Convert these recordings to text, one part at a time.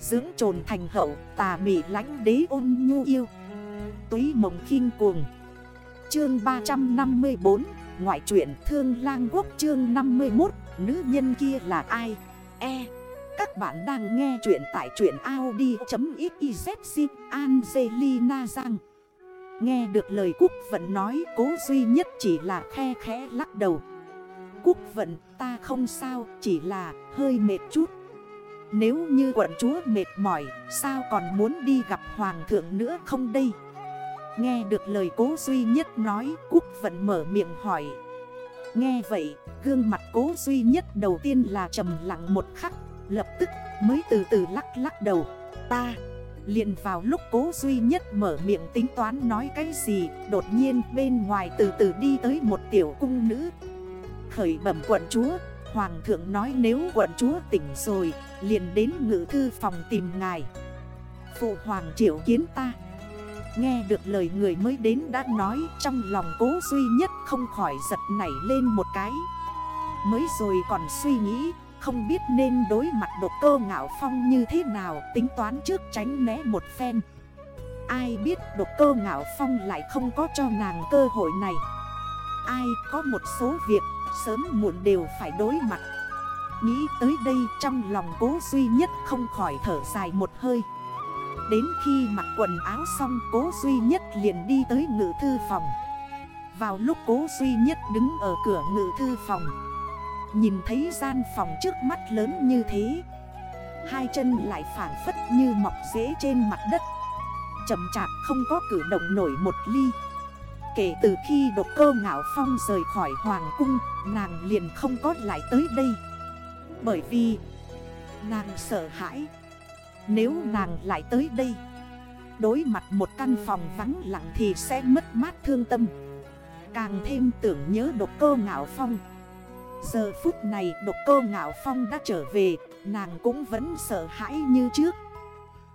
Dưỡng trồn thành hậu, tà mị lánh đế ôn nhu yêu. Túy mộng khinh cuồng. Chương 354 Ngoại truyện Thương Lang Quốc chương 51 Nữ nhân kia là ai? E. Các bạn đang nghe chuyện tại truyện Audi.xyz Angelina Giang Nghe được lời Cúc Vận nói, cố duy nhất chỉ là khe khẽ lắc đầu. Cúc Vận, ta không sao, chỉ là hơi mệt chút. Nếu như quận chúa mệt mỏi, sao còn muốn đi gặp hoàng thượng nữa không đây? Nghe được lời cố duy nhất nói Cúc vẫn mở miệng hỏi. Nghe vậy, gương mặt cố duy nhất đầu tiên là trầm lặng một khắc, Lập tức mới từ từ lắc lắc đầu. Ta, liền vào lúc cố duy nhất mở miệng tính toán nói cái gì, Đột nhiên bên ngoài từ từ đi tới một tiểu cung nữ. Khởi bẩm quận chúa Hoàng thượng nói nếu quận chúa tỉnh rồi, Liền đến ngự thư phòng tìm ngài. Phụ hoàng triệu kiến ta. Nghe được lời người mới đến đã nói Trong lòng cố duy nhất không khỏi giật nảy lên một cái. Mới rồi còn suy nghĩ, Không biết nên đối mặt độc cơ ngạo phong như thế nào, Tính toán trước tránh né một phen. Ai biết độc cơ ngạo phong lại không có cho nàng cơ hội này. Ai có một số việc sớm muộn đều phải đối mặt. Nghĩ tới đây trong lòng cố duy nhất không khỏi thở dài một hơi. Đến khi mặc quần áo xong cố duy nhất liền đi tới ngự thư phòng. Vào lúc cố duy nhất đứng ở cửa ngự thư phòng, Nhìn thấy gian phòng trước mắt lớn như thế, Hai chân lại phản phất như mọc rễ trên mặt đất. Chậm chạp không có cử động nổi một ly. Kể từ khi độc cơ ngạo phong rời khỏi hoàng cung, Nàng liền không có lại tới đây. Bởi vì, Nàng sợ hãi. Nếu nàng lại tới đây, Đối mặt một căn phòng vắng lặng thì sẽ mất mát thương tâm. Càng thêm tưởng nhớ độc cơ ngạo phong. Giờ phút này độc cơ ngạo phong đã trở về, Nàng cũng vẫn sợ hãi như trước.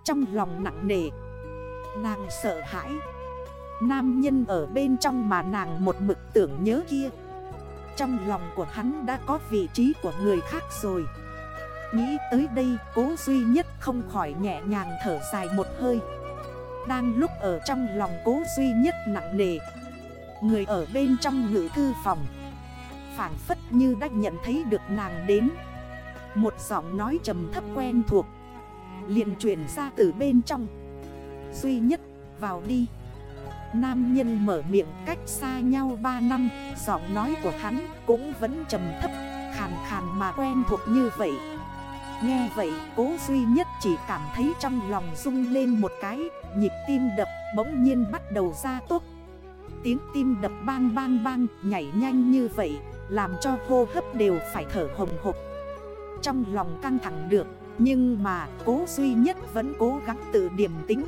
Trong lòng nặng nề, Nàng sợ hãi. Nam nhân ở bên trong mà nàng một mực tưởng nhớ kia. Trong lòng của hắn đã có vị trí của người khác rồi. Nghĩ tới đây, cố duy nhất không khỏi nhẹ nhàng thở dài một hơi. Đang lúc ở trong lòng cố duy nhất nặng nề, Người ở bên trong ngữ thư phòng Phản phất như đã nhận thấy được nàng đến. Một giọng nói trầm thấp quen thuộc, liền chuyển ra từ bên trong. Duy nhất, vào đi. Nam nhân mở miệng cách xa nhau 3 năm, Giọng nói của hắn cũng vẫn trầm thấp, Khàn khàn mà quen thuộc như vậy. Nghe vậy, cố duy nhất chỉ cảm thấy trong lòng rung lên một cái, Nhịp tim đập bỗng nhiên bắt đầu ra tốt Tiếng tim đập bang bang bang nhảy nhanh như vậy, Làm cho hô hấp đều phải thở hồng hộp Trong lòng căng thẳng được, Nhưng mà cố duy nhất vẫn cố gắng tự điềm tính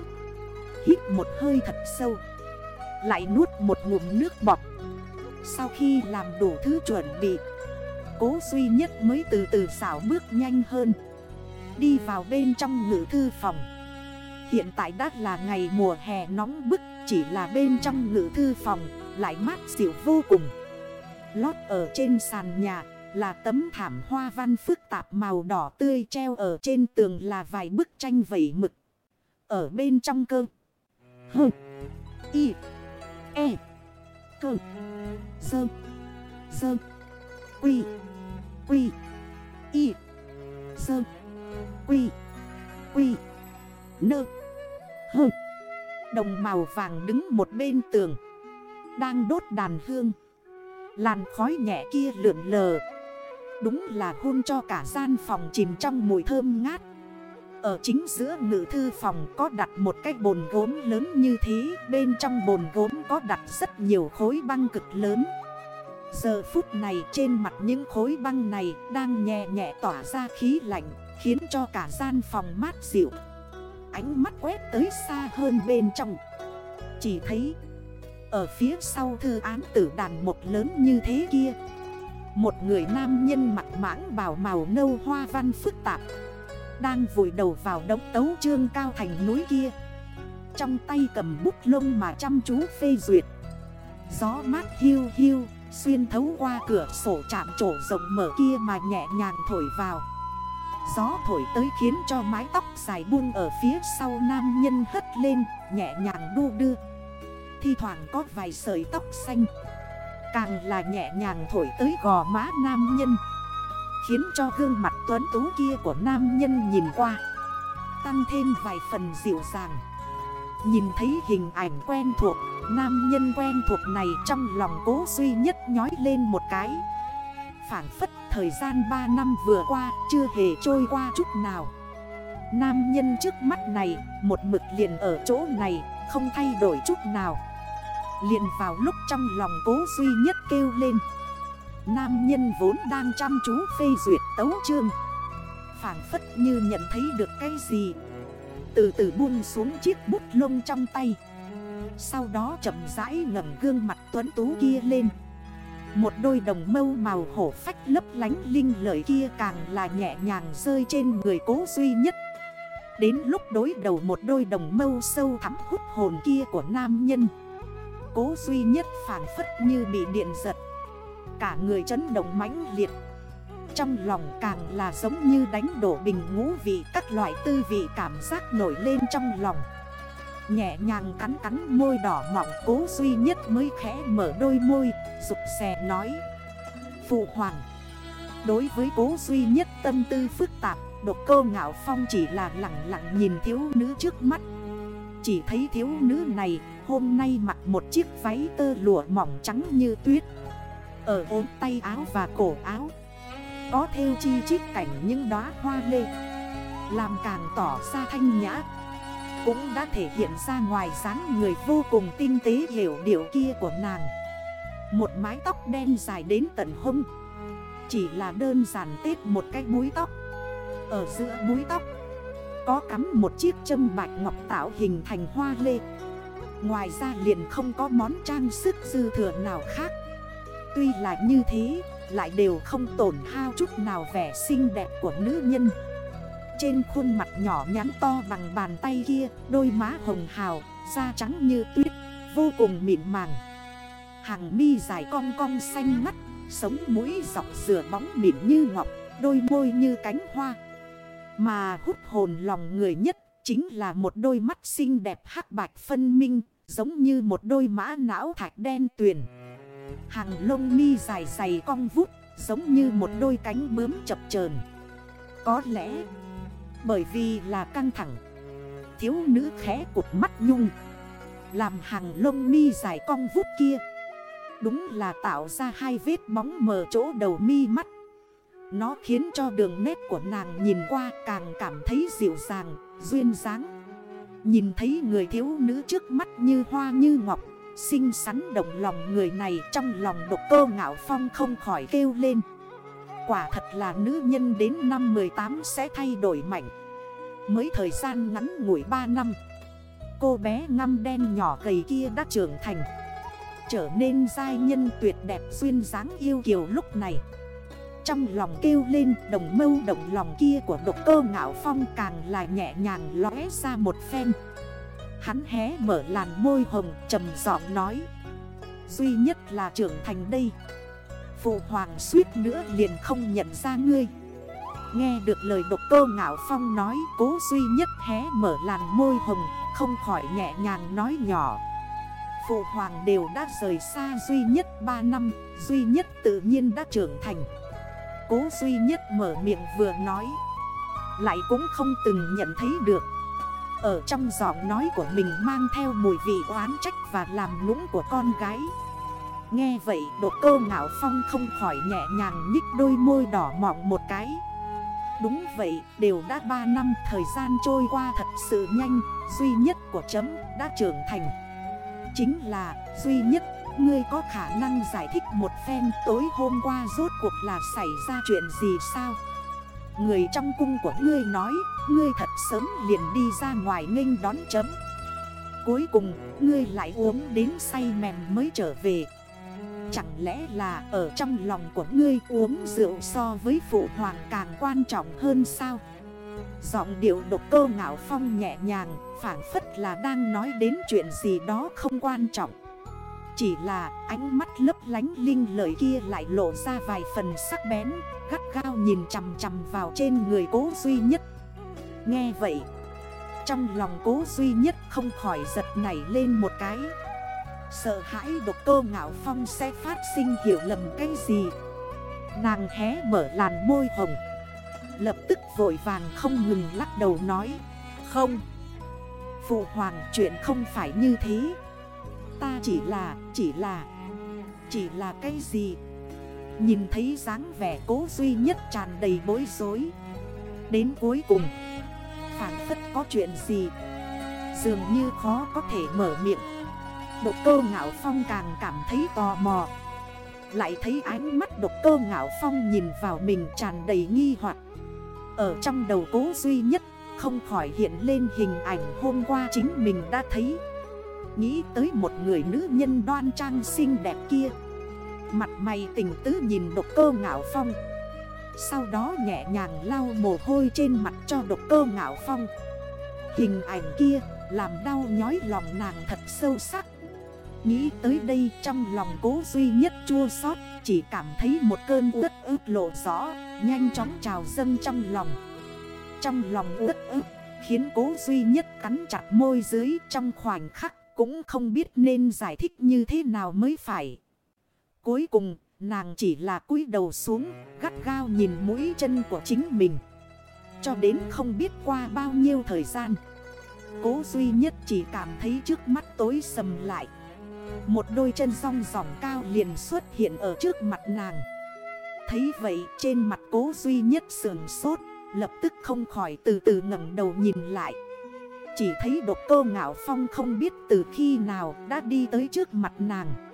Hít một hơi thật sâu lại nuốt một ngụm nước bọt. Sau khi làm đủ thứ chuẩn bị Cố duy nhất mới từ từ xảo bước nhanh hơn. Đi vào bên trong ngữ thư phòng. Hiện tại đã là ngày mùa hè nóng bức Chỉ là bên trong ngữ thư phòng Lại mát dịu vô cùng. Lót ở trên sàn nhà Là tấm thảm hoa văn phức tạp màu đỏ tươi Treo ở trên tường là vài bức tranh vẩy mực. Ở bên trong cơ. Hừ, Y. E Cơ Dơ Dơ Quy Quy Y Dơ Quy Quy Nơ Hơ Đồng màu vàng đứng một bên tường, Đang đốt đàn hương. Làn khói nhẹ kia lượn lờ. Đúng là hôn cho cả gian phòng chìm trong mùi thơm ngát ở chính giữa ngự thư phòng có đặt một cái bồn gốm lớn như thế, Bên trong bồn gốm có đặt rất nhiều khối băng cực lớn. Giờ phút này trên mặt những khối băng này đang nhẹ nhẹ tỏa ra khí lạnh, Khiến cho cả gian phòng mát dịu. Ánh mắt quét tới xa hơn bên trong. Chỉ thấy, ở phía sau thư án tử đàn một lớn như thế kia, Một người nam nhân mặt mãng bảo màu nâu hoa văn phức tạp đang vùi đầu vào đống tấu trương cao thành núi kia. Trong tay cầm bút lông mà chăm chú phê duyệt. Gió mát hiu hiu, Xuyên thấu qua cửa sổ chạm trổ rộng mở kia mà nhẹ nhàng thổi vào. Gió thổi tới khiến cho mái tóc dài buông ở phía sau nam nhân hất lên, Nhẹ nhàng đu đưa. Thi thoảng có vài sợi tóc xanh. Càng là nhẹ nhàng thổi tới gò má nam nhân. Khiến cho gương mặt tuấn tú kia của nam nhân nhìn qua. Tăng thêm vài phần dịu dàng. Nhìn thấy hình ảnh quen thuộc, Nam nhân quen thuộc này trong lòng cố duy nhất nhói lên một cái. Phản phất thời gian 3 năm vừa qua chưa hề trôi qua chút nào. Nam nhân trước mắt này, một mực liền ở chỗ này, không thay đổi chút nào. Liền vào lúc trong lòng cố duy nhất kêu lên. Nam nhân vốn đang chăm chú phê duyệt tấu chương. Phản phất như nhận thấy được cái gì. Từ từ buông xuống chiếc bút lông trong tay. Sau đó chậm rãi ngầm gương mặt tuấn tú kia lên. Một đôi đồng mâu màu hổ phách lấp lánh linh lợi kia càng là nhẹ nhàng rơi trên người cố duy nhất. Đến lúc đối đầu một đôi đồng mâu sâu thắm hút hồn kia của nam nhân, Cố duy nhất phản phất như bị điện giật. Cả người chấn động mãnh liệt. Trong lòng càng là giống như đánh đổ bình ngũ vị, Các loại tư vị cảm giác nổi lên trong lòng. Nhẹ nhàng cắn cắn môi đỏ mỏng cố duy nhất mới khẽ mở đôi môi, Rụt xè nói. Phụ hoàng, Đối với cố duy nhất tâm tư phức tạp Độc cơ ngạo phong chỉ là lặng lặng nhìn thiếu nữ trước mắt. Chỉ thấy thiếu nữ này, hôm nay mặc một chiếc váy tơ lụa mỏng trắng như tuyết. Ở ốm tay áo và cổ áo. Có theo chi chít cảnh những đóa hoa lê. Làm càng tỏ ra thanh nhã. Cũng đã thể hiện ra ngoài dáng người vô cùng tinh tế hiểu điệu kia của nàng. Một mái tóc đen dài đến tận hông. Chỉ là đơn giản tết một cái búi tóc. Ở giữa búi tóc, Có cắm một chiếc châm bạch ngọc tạo hình thành hoa lê. Ngoài ra liền không có món trang sức dư thừa nào khác. Tuy là như thế Lại đều không tổn hao chút nào vẻ xinh đẹp của nữ nhân. Trên khuôn mặt nhỏ nhắn to bằng bàn tay kia Đôi má hồng hào, da trắng như tuyết Vô cùng mịn màng. Hàng mi dài cong cong xanh mắt Sống mũi dọc rửa bóng mịn như ngọc Đôi môi như cánh hoa. Mà hút hồn lòng người nhất Chính là một đôi mắt xinh đẹp hắc bạch phân minh, giống như một đôi mã não thạch đen tuyền. Hàng lông mi dài dày cong vút, giống như một đôi cánh bướm chập chờn Có lẽ, bởi vì là căng thẳng, thiếu nữ khẽ cụt mắt nhung. Làm hàng lông mi dài cong vút kia Đúng là tạo ra hai vết bóng mờ chỗ đầu mi mắt Nó khiến cho đường nét của nàng nhìn qua càng cảm thấy dịu dàng duyên dáng Nhìn thấy người thiếu nữ trước mắt như hoa như ngọc Xinh xắn động lòng người này trong lòng độc cơ ngạo phong không khỏi kêu lên. Quả thật là nữ nhân đến năm 18 sẽ thay đổi mạnh. Mới thời gian ngắn ngủi 3 năm, Cô bé ngăm đen nhỏ gầy kia đã trưởng thành, Trở nên giai nhân tuyệt đẹp duyên dáng yêu kiều lúc này. Trong lòng kêu lên đồng mâu động lòng kia của độc cơ ngạo phong càng là nhẹ nhàng lóe ra một phen. Hắn hé mở làn môi hồng trầm giọng nói. Duy nhất là trưởng thành đây. Phụ hoàng suýt nữa liền không nhận ra ngươi. Nghe được lời độc cơ ngạo phong nói, Cố duy nhất hé mở làn môi hồng, Không khỏi nhẹ nhàng nói nhỏ. Phụ hoàng đều đã rời xa duy nhất 3 năm, Duy nhất tự nhiên đã trưởng thành. Cố duy nhất mở miệng vừa nói. Lại cũng không từng nhận thấy được. Ở trong giọng nói của mình mang theo mùi vị oán trách và làm lũng của con gái. Nghe vậy độ cơ ngạo phong không khỏi nhẹ nhàng nhích đôi môi đỏ mọng một cái. Đúng vậy, đều đã 3 năm thời gian trôi qua thật sự nhanh Duy nhất của chấm đã trưởng thành. Chính là duy nhất Ngươi có khả năng giải thích một phen tối hôm qua rốt cuộc là xảy ra chuyện gì sao? Người trong cung của ngươi nói, ngươi thật sớm liền đi ra ngoài nghênh đón chấm. Cuối cùng, ngươi lại uống đến say mềm mới trở về. Chẳng lẽ là ở trong lòng của ngươi uống rượu so với phụ hoàng càng quan trọng hơn sao? Giọng điệu độc cơ ngạo phong nhẹ nhàng, phản phất là đang nói đến chuyện gì đó không quan trọng. Chỉ là ánh mắt lấp lánh linh lợi kia lại lộ ra vài phần sắc bén Gắt gao nhìn chằm chằm vào trên người cố duy nhất. Nghe vậy Trong lòng cố duy nhất không khỏi giật nảy lên một cái. Sợ hãi độc cơ ngạo phong sẽ phát sinh hiểu lầm cái gì? Nàng hé mở làn môi hồng Lập tức vội vàng không ngừng lắc đầu nói Không Phụ hoàng chuyện không phải như thế. Ta chỉ là, chỉ là Chỉ là cái gì? Nhìn thấy dáng vẻ cố duy nhất tràn đầy bối rối. Đến cuối cùng, Phản phất có chuyện gì, Dường như khó có thể mở miệng. Độc cơ ngạo phong càng cảm thấy tò mò. Lại thấy ánh mắt độc cơ ngạo phong nhìn vào mình tràn đầy nghi hoặc. Ở trong đầu cố duy nhất, không khỏi hiện lên hình ảnh hôm qua chính mình đã thấy. Nghĩ tới một người nữ nhân đoan trang xinh đẹp kia. Mặt mày tình tứ nhìn độc cơ ngạo phong. Sau đó nhẹ nhàng lau mồ hôi trên mặt cho độc cơ ngạo phong. Hình ảnh kia làm đau nhói lòng nàng thật sâu sắc. Nghĩ tới đây trong lòng cố duy nhất chua xót, Chỉ cảm thấy một cơn ướt ướt lộ rõ, Nhanh chóng trào dâng trong lòng. Trong lòng ướt ướt Khiến cố duy nhất cắn chặt môi dưới trong khoảnh khắc Cũng không biết nên giải thích như thế nào mới phải. Cuối cùng, nàng chỉ là cúi đầu xuống, Gắt gao nhìn mũi chân của chính mình. Cho đến không biết qua bao nhiêu thời gian, Cố duy nhất chỉ cảm thấy trước mắt tối sầm lại. Một đôi chân song dòng cao liền xuất hiện ở trước mặt nàng. Thấy vậy, trên mặt cố duy nhất sườn sốt, Lập tức không khỏi từ từ ngẩng đầu nhìn lại. Chỉ thấy độc cơ ngạo phong không biết từ khi nào đã đi tới trước mặt nàng.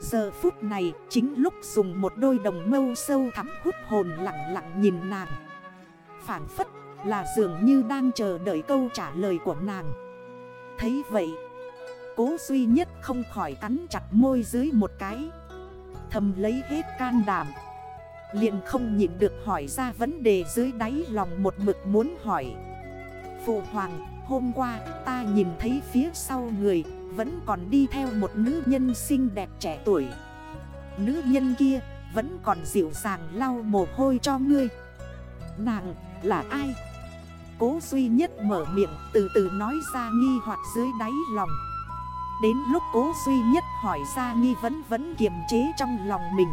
Giờ phút này chính lúc dùng một đôi đồng mâu sâu thắm hút hồn lặng lặng nhìn nàng. Phản phất là dường như đang chờ đợi câu trả lời của nàng. Thấy vậy cố duy nhất không khỏi cắn chặt môi dưới một cái. Thầm lấy hết can đảm liền không nhịn được hỏi ra vấn đề dưới đáy lòng một mực muốn hỏi. Phụ hoàng, hôm qua, ta nhìn thấy phía sau người, Vẫn còn đi theo một nữ nhân xinh đẹp trẻ tuổi. Nữ nhân kia, vẫn còn dịu dàng lau mồ hôi cho ngươi. Nàng là ai? Cố duy nhất mở miệng, từ từ nói ra nghi hoặc dưới đáy lòng. Đến lúc cố duy nhất hỏi ra nghi vấn vẫn kiềm chế trong lòng mình.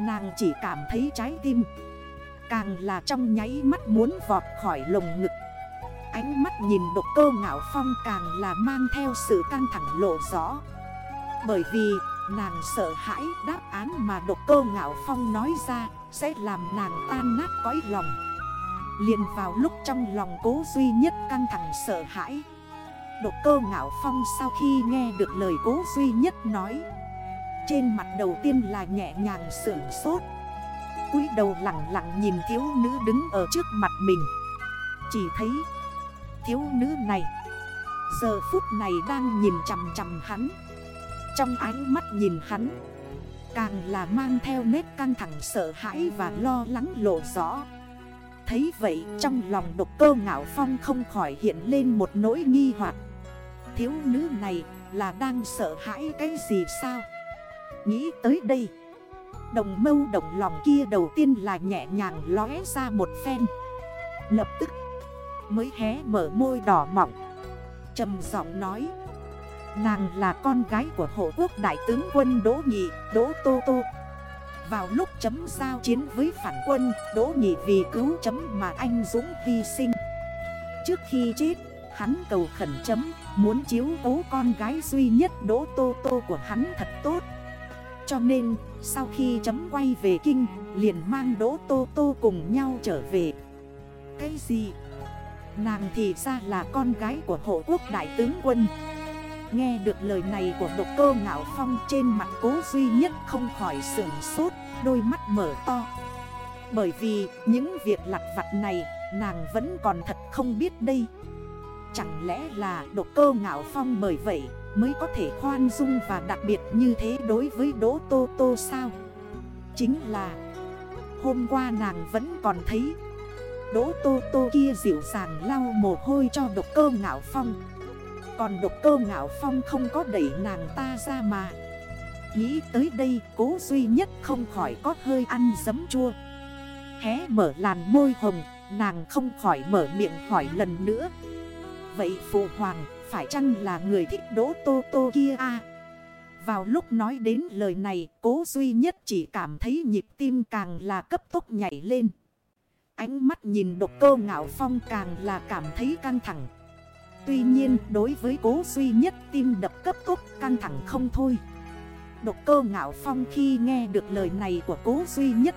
Nàng chỉ cảm thấy trái tim Càng là trong nháy mắt muốn vọt khỏi lồng ngực. Ánh mắt nhìn độc cơ ngạo phong càng là mang theo sự căng thẳng lộ rõ. Bởi vì, nàng sợ hãi đáp án mà độc cơ ngạo phong nói ra Sẽ làm nàng tan nát cõi lòng. Liền vào lúc trong lòng cố duy nhất căng thẳng sợ hãi Độc cơ ngạo phong sau khi nghe được lời cố duy nhất nói, Trên mặt đầu tiên là nhẹ nhàng sưởng sốt. Cúi đầu lặng lặng nhìn thiếu nữ đứng ở trước mặt mình, Chỉ thấy thiếu nữ này. Giờ phút này đang nhìn chầm chầm hắn. Trong ánh mắt nhìn hắn, Càng là mang theo nét căng thẳng sợ hãi và lo lắng lộ rõ. Thấy vậy, trong lòng độc cơ ngạo phong không khỏi hiện lên một nỗi nghi hoặc. Thiếu nữ này là đang sợ hãi cái gì sao? Nghĩ tới đây, Đồng mâu đồng lòng kia đầu tiên là nhẹ nhàng lóe ra một phen. Lập tức mới hé mở môi đỏ mỏng trầm giọng nói Nàng là con gái của hộ quốc đại tướng quân Đỗ Nhị, Đỗ Tô Tô. Vào lúc chấm giao chiến với phản quân Đỗ Nhị vì cứu chấm mà anh Dũng hy sinh. Trước khi chết, hắn cầu khẩn chấm Muốn chiếu cố con gái duy nhất Đỗ Tô Tô của hắn thật tốt. Cho nên sau khi chấm quay về kinh Liền mang Đỗ Tô Tô cùng nhau trở về. Cái gì? Nàng thì ra là con gái của hộ quốc đại tướng quân. Nghe được lời này của độc cơ ngạo phong trên mặt cố duy nhất không khỏi sửng sốt, Đôi mắt mở to. Bởi vì những việc lặt vặt này, nàng vẫn còn thật không biết đây. Chẳng lẽ là độc cơ ngạo phong bởi vậy mới có thể khoan dung và đặc biệt như thế đối với Đỗ Tô Tô sao? Chính là hôm qua nàng vẫn còn thấy Đỗ Tô Tô kia dịu dàng lau mồ hôi cho độc cơ ngạo phong. Còn độc cơ ngạo phong không có đẩy nàng ta ra mà. Nghĩ tới đây, cố duy nhất không khỏi có hơi ăn giấm chua. Hé mở làn môi hồng, Nàng không khỏi mở miệng hỏi lần nữa. Vậy phụ hoàng, phải chăng là người thích đỗ tô tô kia à Vào lúc nói đến lời này, Cố duy nhất chỉ cảm thấy nhịp tim càng là cấp tốc nhảy lên. Ánh mắt nhìn độc cơ ngạo phong càng là cảm thấy căng thẳng. Tuy nhiên, đối với cố duy nhất tim đập cấp tốc, căng thẳng không thôi. Độc cơ ngạo phong khi nghe được lời này của cố duy nhất,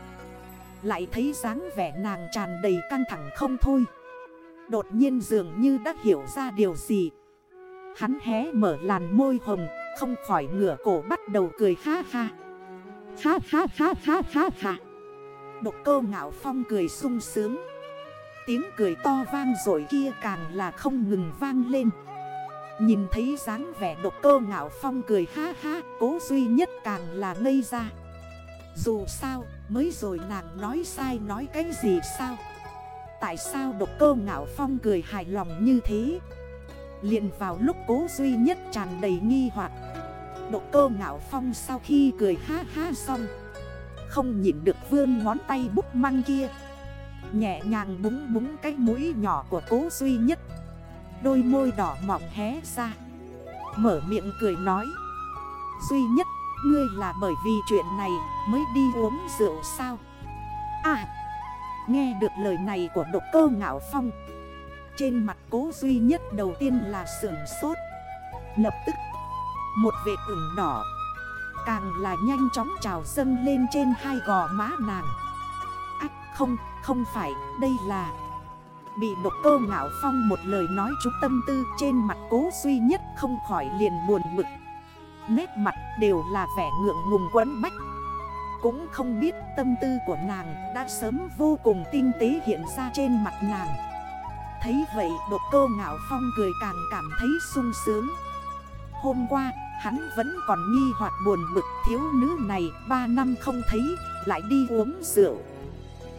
Lại thấy dáng vẻ nàng tràn đầy căng thẳng không thôi. Đột nhiên dường như đã hiểu ra điều gì. Hắn hé mở làn môi hồng, Không khỏi ngửa cổ bắt đầu cười ha ha. Ha ha ha ha ha ha. Độc cơ ngạo phong cười sung sướng. Tiếng cười to vang rồi kia càng là không ngừng vang lên. Nhìn thấy dáng vẻ độc cơ ngạo phong cười ha ha, Cố duy nhất càng là ngây ra. Dù sao, mới rồi nàng nói sai nói cái gì sao? Tại sao độc cơ ngạo phong cười hài lòng như thế? Liền vào lúc cố duy nhất tràn đầy nghi hoặc. Độc cơ ngạo phong sau khi cười ha ha xong không nhìn được vương ngón tay bút măng kia. Nhẹ nhàng búng búng cái mũi nhỏ của cố duy nhất. Đôi môi đỏ mỏng hé ra. Mở miệng cười nói. Duy nhất, Ngươi là bởi vì chuyện này mới đi uống rượu sao? À Nghe được lời này của độc cơ ngạo phong. Trên mặt cố duy nhất đầu tiên là sưởng sốt. Lập tức, Một vệt ửng đỏ Càng là nhanh chóng trào dâng lên trên hai gò má nàng. Ách không, không phải, đây là Bị độc cơ ngạo phong một lời nói chú tâm tư trên mặt cố duy nhất không khỏi liền buồn bực. Nét mặt đều là vẻ ngượng ngùng quấn bách. Cũng không biết tâm tư của nàng đã sớm vô cùng tinh tế hiện ra trên mặt nàng. Thấy vậy độc cơ ngạo phong cười càng cảm thấy sung sướng. Hôm qua hắn vẫn còn nghi hoặc buồn bực, thiếu nữ này 3 năm không thấy, lại đi uống rượu.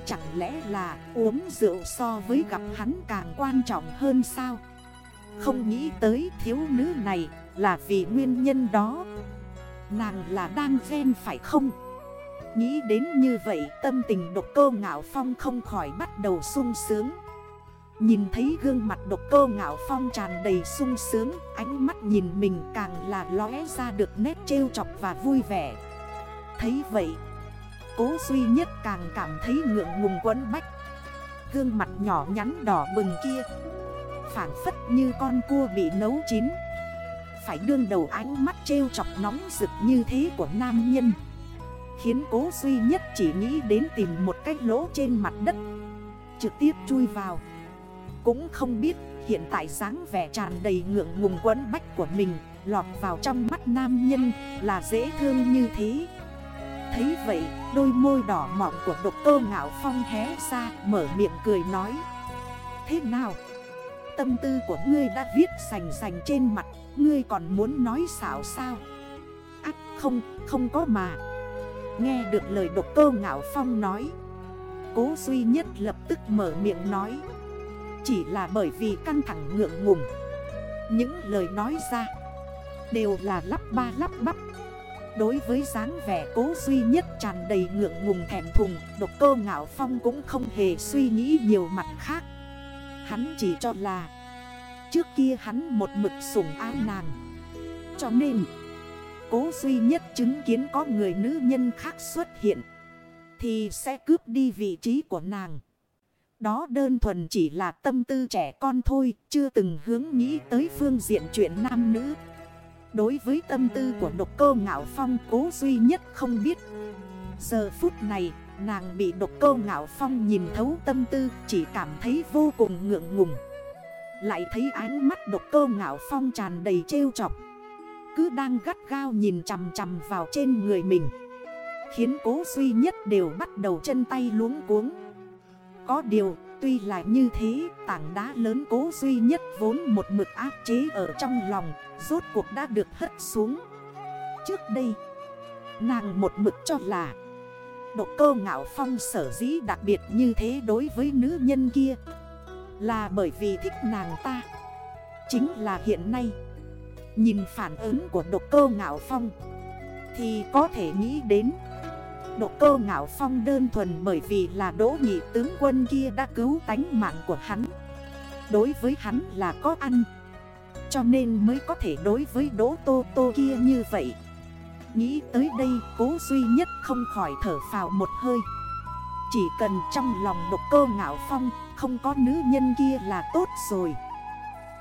Chẳng lẽ là uống rượu so với gặp hắn càng quan trọng hơn sao? Không nghĩ tới thiếu nữ này là vì nguyên nhân đó. Nàng là đang ghen phải không? Nghĩ đến như vậy, tâm tình độc cơ ngạo phong không khỏi bắt đầu sung sướng. Nhìn thấy gương mặt độc cô ngạo phong tràn đầy sung sướng, Ánh mắt nhìn mình càng là lóe ra được nét trêu chọc và vui vẻ. Thấy vậy, Cố duy nhất càng cảm thấy ngượng ngùng quấn bách. Gương mặt nhỏ nhắn đỏ bừng kia Phản phất như con cua bị nấu chín. Phải đương đầu ánh mắt trêu chọc nóng rực như thế của nam nhân. Khiến cố duy nhất chỉ nghĩ đến tìm một cái lỗ trên mặt đất, Trực tiếp chui vào. Cũng không biết hiện tại dáng vẻ tràn đầy ngượng ngùng quấn bách của mình Lọt vào trong mắt nam nhân là dễ thương như thế Thấy vậy đôi môi đỏ mọng của độc cơ ngạo phong hé ra mở miệng cười nói Thế nào? Tâm tư của ngươi đã viết sành sành trên mặt Ngươi còn muốn nói xảo sao? Ác không, không có mà Nghe được lời độc cơ ngạo phong nói Cố duy nhất lập tức mở miệng nói chỉ là bởi vì căng thẳng ngượng ngùng. Những lời nói ra Đều là lắp ba lắp bắp. Đối với dáng vẻ cố duy nhất tràn đầy ngượng ngùng thèm thùng, Độc cơ ngạo phong cũng không hề suy nghĩ nhiều mặt khác. Hắn chỉ cho là Trước kia hắn một mực sủng ái nàng. Cho nên, Cố duy nhất chứng kiến có người nữ nhân khác xuất hiện Thì sẽ cướp đi vị trí của nàng. Đó đơn thuần chỉ là tâm tư trẻ con thôi, Chưa từng hướng nghĩ tới phương diện chuyện nam nữ. Đối với tâm tư của độc Cô ngạo phong, cố duy nhất không biết. Giờ phút này, nàng bị độc Cô ngạo phong nhìn thấu tâm tư, Chỉ cảm thấy vô cùng ngượng ngùng. Lại thấy ánh mắt độc Cô ngạo phong tràn đầy trêu chọc. Cứ đang gắt gao nhìn chằm chằm vào trên người mình, Khiến cố duy nhất đều bắt đầu chân tay luống cuống. Có điều Tuy là như thế, tảng đá lớn cố duy nhất vốn một mực áp chế ở trong lòng, rốt cuộc đã được hất xuống. Trước đây, nàng một mực cho là Độ cơ ngạo phong sở dĩ đặc biệt như thế đối với nữ nhân kia Là bởi vì thích nàng ta Chính là hiện nay Nhìn phản ứng của độc cơ ngạo phong Thì có thể nghĩ đến Độc cơ ngạo phong đơn thuần bởi vì là đỗ nhị tướng quân kia đã cứu tánh mạng của hắn. Đối với hắn là có ăn, Cho nên mới có thể đối với đỗ tô tô kia như vậy. Nghĩ tới đây, cố duy nhất không khỏi thở phào một hơi. Chỉ cần trong lòng độc cơ ngạo phong, Không có nữ nhân kia là tốt rồi.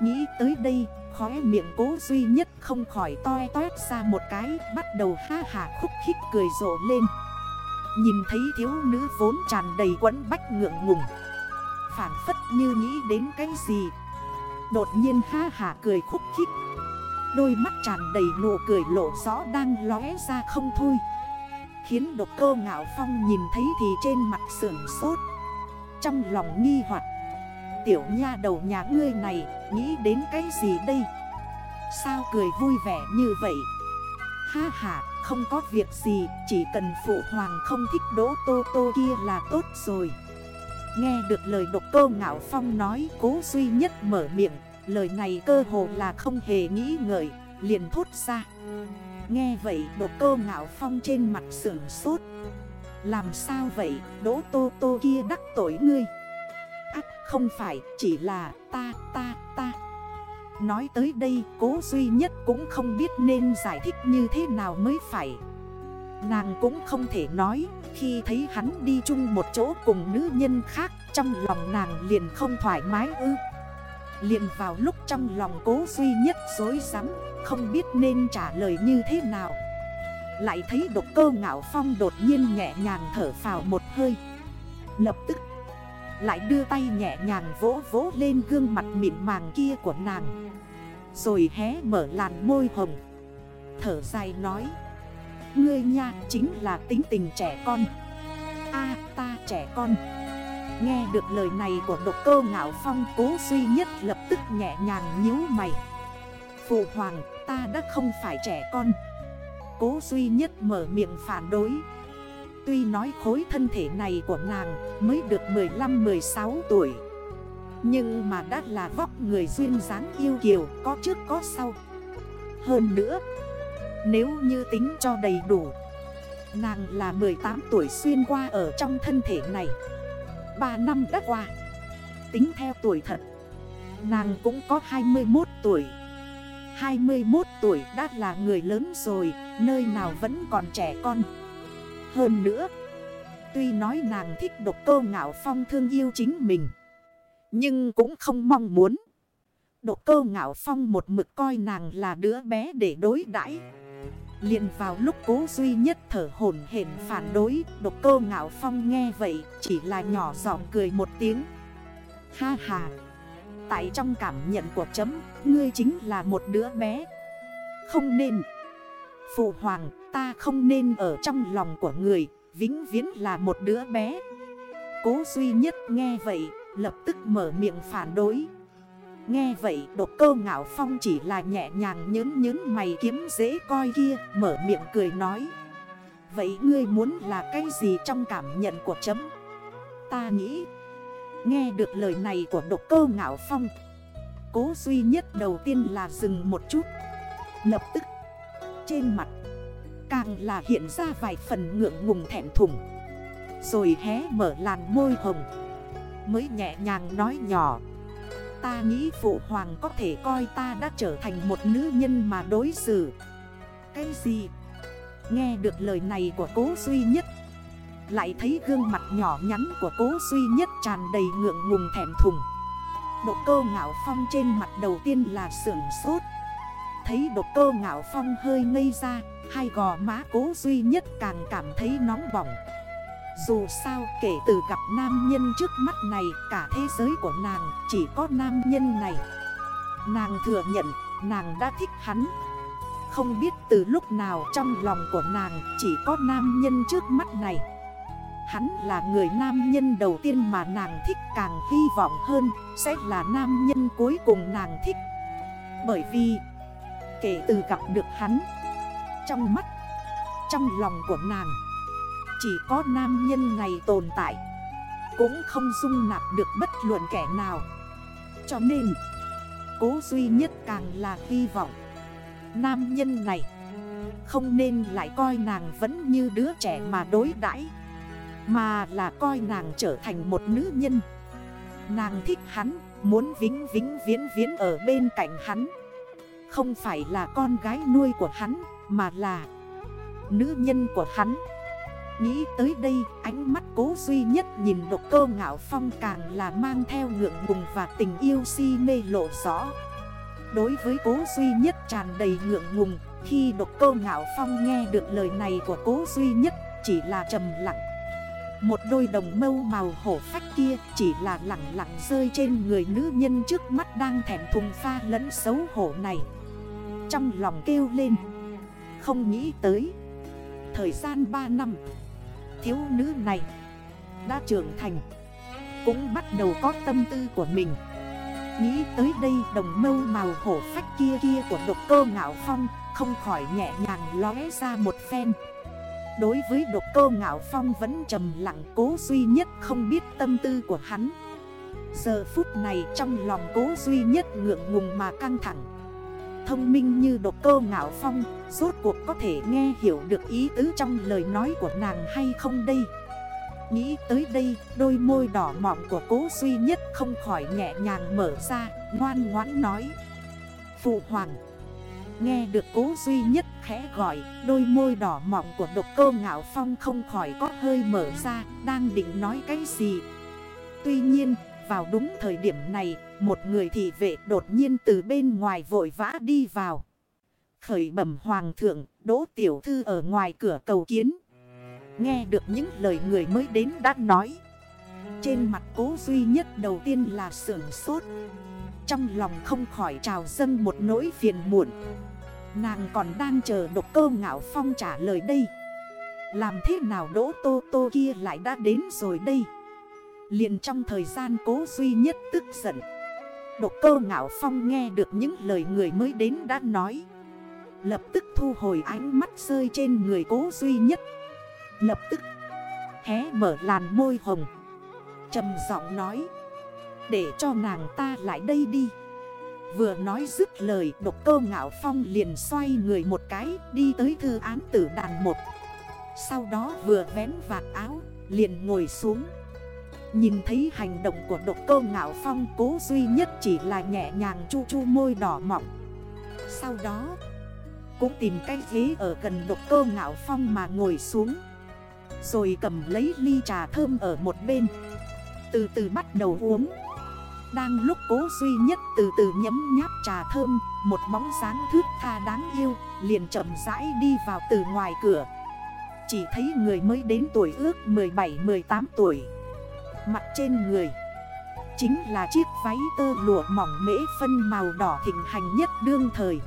Nghĩ tới đây, khóe miệng cố duy nhất không khỏi toi toét ra một cái, Bắt đầu ha hạ khúc khích cười rộ lên. Nhìn thấy thiếu nữ vốn tràn đầy quấn bách ngượng ngùng. Phản phất như nghĩ đến cái gì. Đột nhiên ha hả cười khúc khích. Đôi mắt tràn đầy nụ cười lộ rõ đang lóe ra không thôi. Khiến độc cơ ngạo phong nhìn thấy thì trên mặt sườn sốt. Trong lòng nghi hoặc, Tiểu nha đầu nhà ngươi này, nghĩ đến cái gì đây? Sao cười vui vẻ như vậy? Ha ha không có việc gì, Chỉ cần phụ hoàng không thích đỗ tô tô kia là tốt rồi. Nghe được lời độc cô ngạo phong nói, Cố duy nhất mở miệng, Lời này cơ hồ là không hề nghĩ ngợi, Liền thốt ra. Nghe vậy, độc cô ngạo phong trên mặt sưởng sốt. Làm sao vậy, đỗ tô tô kia đắc tội ngươi? Ác, không phải, chỉ là ta ta ta. Nói tới đây, cố duy nhất cũng không biết nên giải thích như thế nào mới phải. Nàng cũng không thể nói, Khi thấy hắn đi chung một chỗ cùng nữ nhân khác, Trong lòng nàng liền không thoải mái ư. Liền vào lúc trong lòng cố duy nhất dối rắm, Không biết nên trả lời như thế nào. Lại thấy độc cơ ngạo phong đột nhiên nhẹ nhàng thở phào một hơi. Lập tức lại đưa tay nhẹ nhàng vỗ vỗ lên gương mặt mịn màng kia của nàng. Rồi hé mở làn môi hồng. Thở dài nói, Ngươi nha, chính là tính tình trẻ con. A, ta trẻ con. Nghe được lời này của độc cơ ngạo phong, cố duy nhất lập tức nhẹ nhàng nhíu mày. Phụ hoàng, ta đã không phải trẻ con. Cố duy nhất mở miệng phản đối. Tuy nói khối thân thể này của nàng mới được 15-16 tuổi, Nhưng mà đã là vóc người duyên dáng yêu kiều có trước có sau. Hơn nữa, Nếu như tính cho đầy đủ, Nàng là 18 tuổi xuyên qua ở trong thân thể này. 3 năm đã qua, Tính theo tuổi thật, Nàng cũng có 21 tuổi. 21 tuổi đã là người lớn rồi, Nơi nào vẫn còn trẻ con hơn nữa, Tuy nói nàng thích độc cơ ngạo phong thương yêu chính mình, Nhưng cũng không mong muốn. Độc cơ ngạo phong một mực coi nàng là đứa bé để đối đãi. Liền vào lúc cố duy nhất thở hổn hển phản đối, Độc cơ ngạo phong nghe vậy Chỉ là nhỏ giọng cười một tiếng. Ha ha, Tại trong cảm nhận của chấm, Ngươi chính là một đứa bé. Không nên. Phụ hoàng, ta không nên ở trong lòng của người, Vĩnh viễn là một đứa bé. Cố duy nhất nghe vậy, Lập tức mở miệng phản đối. Nghe vậy, độc cơ ngạo phong chỉ là nhẹ nhàng nhớn nhớn mày kiếm dễ coi kia, Mở miệng cười nói. Vậy ngươi muốn là cái gì trong cảm nhận của chấm? Ta nghĩ, Nghe được lời này của độc cơ ngạo phong, Cố duy nhất đầu tiên là dừng một chút, Lập tức trên mặt. Càng là hiện ra vài phần ngượng ngùng thẹn thùng. Rồi hé mở làn môi hồng. Mới nhẹ nhàng nói nhỏ. Ta nghĩ phụ hoàng có thể coi ta đã trở thành một nữ nhân mà đối xử. Cái gì? Nghe được lời này của cố duy nhất. Lại thấy gương mặt nhỏ nhắn của cố duy nhất tràn đầy ngượng ngùng thẹn thùng. Độ cơ ngạo phong trên mặt đầu tiên là sưởng sốt. Thấy độc cơ ngạo phong hơi ngây ra, Hai gò má cố duy nhất càng cảm thấy nóng bỏng. Dù sao kể từ gặp nam nhân trước mắt này, Cả thế giới của nàng chỉ có nam nhân này. Nàng thừa nhận, nàng đã thích hắn. Không biết từ lúc nào trong lòng của nàng chỉ có nam nhân trước mắt này. Hắn là người nam nhân đầu tiên mà nàng thích càng hy vọng hơn, Sẽ là nam nhân cuối cùng nàng thích. Bởi vì kể từ gặp được hắn. Trong mắt, trong lòng của nàng Chỉ có nam nhân này tồn tại Cũng không dung nạp được bất luận kẻ nào. Cho nên Cố duy nhất càng là hy vọng Nam nhân này Không nên lại coi nàng vẫn như đứa trẻ mà đối đãi Mà là coi nàng trở thành một nữ nhân. Nàng thích hắn Muốn vĩnh vĩnh viễn viễn ở bên cạnh hắn. Không phải là con gái nuôi của hắn, Mà là nữ nhân của hắn. Nghĩ tới đây, ánh mắt cố duy nhất nhìn độc cơ ngạo phong càng là mang theo ngượng ngùng và tình yêu si mê lộ rõ. Đối với cố duy nhất tràn đầy ngượng ngùng, Khi độc cơ ngạo phong nghe được lời này của cố duy nhất, chỉ là trầm lặng. Một đôi đồng mâu màu hổ phách kia chỉ là lặng lặng rơi trên người nữ nhân trước mắt đang thèm thùng pha lẫn xấu hổ này. Trong lòng kêu lên. Không nghĩ tới, Thời gian 3 năm, Thiếu nữ này Đã trưởng thành, Cũng bắt đầu có tâm tư của mình. Nghĩ tới đây, đồng mâu màu hổ phách kia kia của độc cơ ngạo phong Không khỏi nhẹ nhàng lóe ra một phen. Đối với độc cơ ngạo phong vẫn trầm lặng cố duy nhất, không biết tâm tư của hắn. Giờ phút này trong lòng cố duy nhất ngượng ngùng mà căng thẳng. Thông minh như độc cơ ngạo phong, Rốt cuộc có thể nghe hiểu được ý tứ trong lời nói của nàng hay không đây? Nghĩ tới đây, đôi môi đỏ mọng của cố duy nhất không khỏi nhẹ nhàng mở ra, Ngoan ngoãn nói. Phụ hoàng, Nghe được cố duy nhất khẽ gọi, Đôi môi đỏ mọng của độc cơ ngạo phong không khỏi có hơi mở ra, Đang định nói cái gì? Tuy nhiên vào đúng thời điểm này, Một người thị vệ đột nhiên từ bên ngoài vội vã đi vào. Khởi bẩm hoàng thượng, Đỗ tiểu thư ở ngoài cửa cầu kiến. Nghe được những lời người mới đến đã nói. Trên mặt cố duy nhất đầu tiên là sưởng sốt. Trong lòng không khỏi trào dâng một nỗi phiền muộn. Nàng còn đang chờ độc cơ ngạo phong trả lời đây. Làm thế nào đỗ tô tô kia lại đã đến rồi đây? Liền trong thời gian cố duy nhất tức giận. Độc cơ ngạo phong nghe được những lời người mới đến đã nói. Lập tức thu hồi ánh mắt rơi trên người cố duy nhất. Lập tức, hé mở làn môi hồng. Trầm giọng nói, Để cho nàng ta lại đây đi. Vừa nói dứt lời, độc cơ ngạo phong liền xoay người một cái, đi tới thư án tử đàn một. Sau đó vừa vén vạt áo, liền ngồi xuống. Nhìn thấy hành động của độc cơ ngạo phong cố duy nhất chỉ là nhẹ nhàng chu chu môi đỏ mọng. Sau đó, cũng tìm cái ghế ở gần độc cơ ngạo phong mà ngồi xuống. Rồi cầm lấy ly trà thơm ở một bên. Từ từ bắt đầu uống. Đang lúc cố duy nhất từ từ nhấm nháp trà thơm, Một bóng sáng thước tha đáng yêu Liền chậm rãi đi vào từ ngoài cửa. Chỉ thấy người mới đến tuổi ước 17-18 tuổi. Mặt trên người. Chính là chiếc váy tơ lụa mỏng mễ phân màu đỏ thịnh hành nhất đương thời.